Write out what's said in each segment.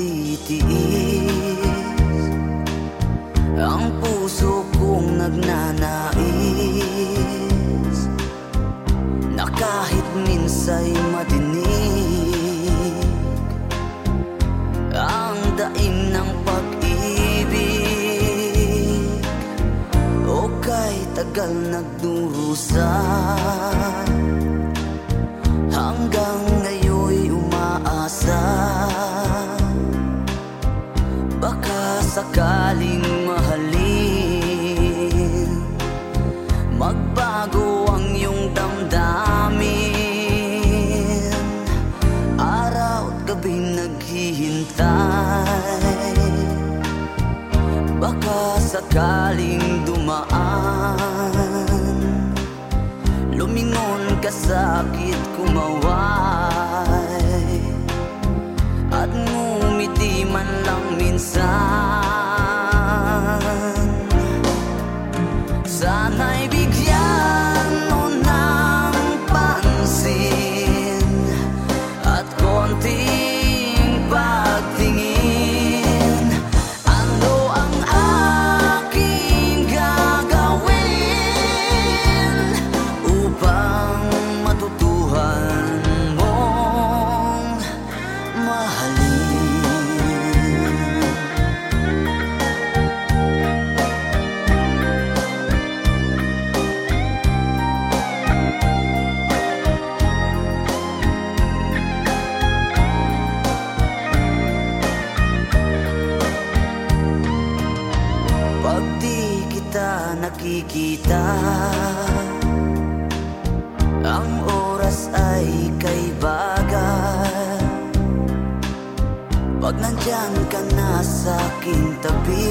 natitiis Ang puso kong nagnanais Na kahit minsa'y madinig Ang daing ng pag-ibig O kay tagal nagdurusan naghihintay Baka sakaling dumaan Lumingon ka sakit kumaway nakikita. Ang oras ay kaibagan Pag nandyan ka na sa aking tabi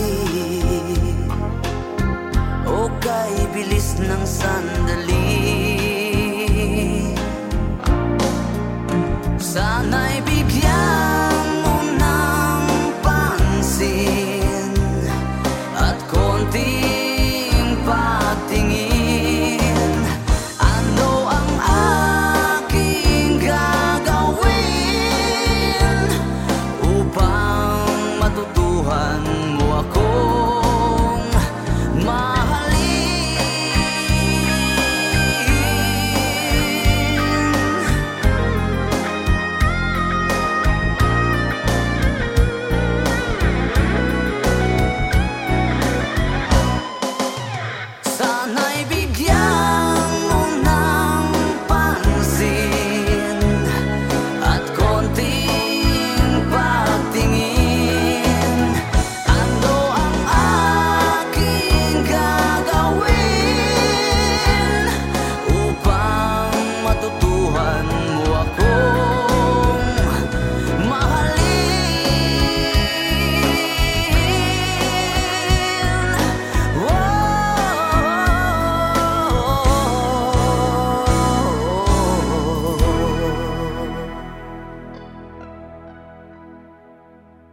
O kay bilis ng sandali. Sana'y